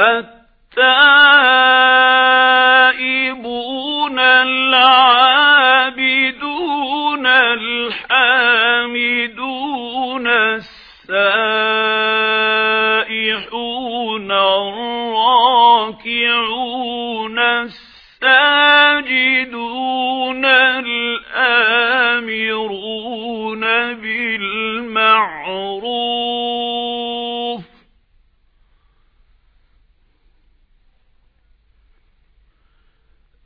التائبون العابدون الحامدون السائحون الراكعون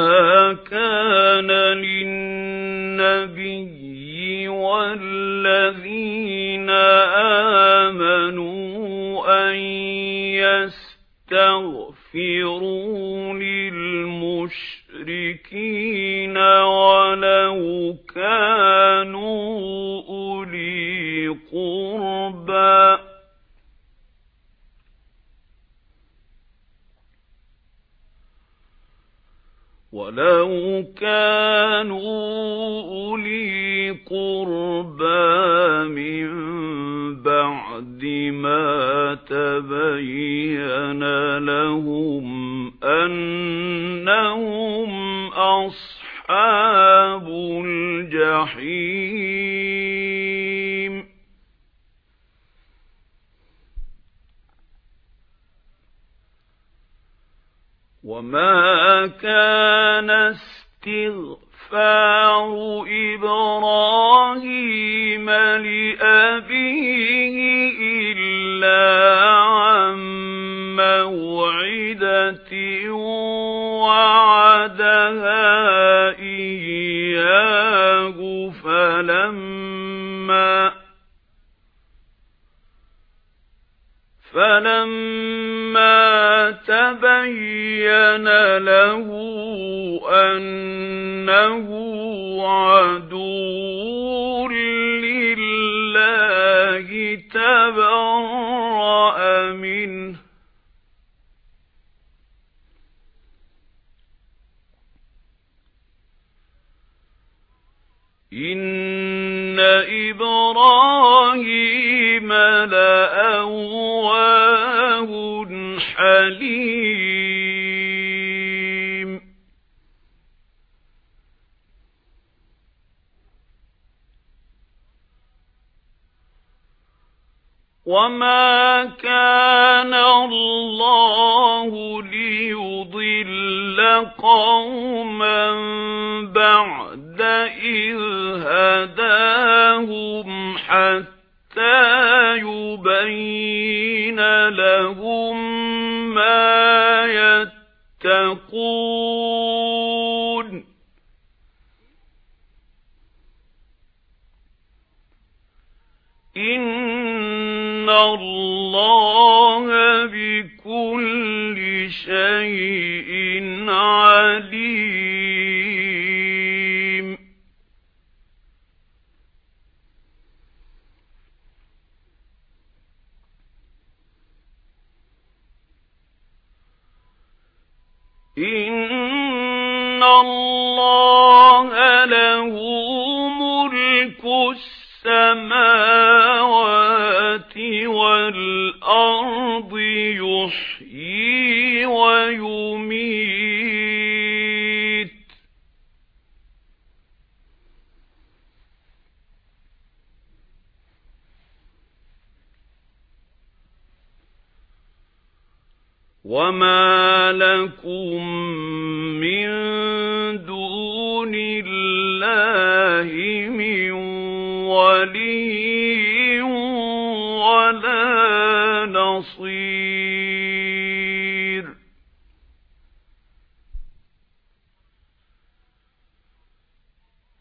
ما كان للنبي والذين آمنوا أن يستغفروا ولو كانوا أولي قربى من بعد ما تبين لهم أنهم أصحاب الجحيم وما كان استغفار إبراهيم لأبيه إلا عن موعدة وعدها إياه فلما فَلَمَّا تَبَيَّنَ لَهُ أَنَّهُ عَدُوٌّ لِّلَّهِ تَبَرَّأَ مِنْهُ. إِنَّ إِبْرَاهِيمَ لَأَوَّاهٌ حَلِيمٌ وَمَا كَانَ اللَّهُ لِيُضِلَّ قَوْمًا بَعْدَ إِذْ هَدَاهُمْ حَتَّى يُبَيِّنَ يَتَّقُونَ. إِنَّ اللَّهَ بِكُلِّ شَيْءٍ إِنَّ اللَّهَ لَهُ مُلْكُ السَّمَاوَاتِ وَمَا لَكُمْ مِنْ دُونِ اللَّهِ مِنْ وَلِيٍّ وَلَا نَصِيرٍ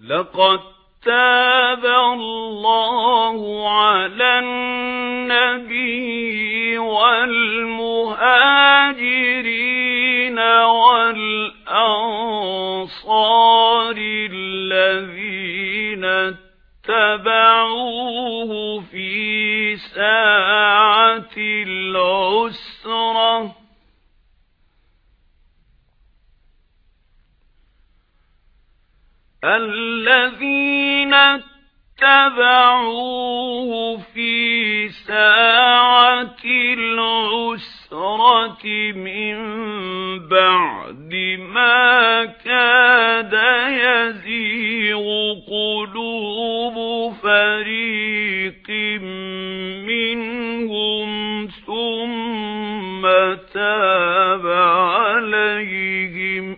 لَقَدْ تَابَ اللَّهُ عَلَى النَّبِيِّ وَالْمُؤْمِنِينَ والمهاجرين والأنصار الذين اتبعوه في ساعة العسرة. الذين اتبعوه في ساعة العسرة من بعد ما كاد يزيغ قلوب فريق منهم ثم تاب عليهم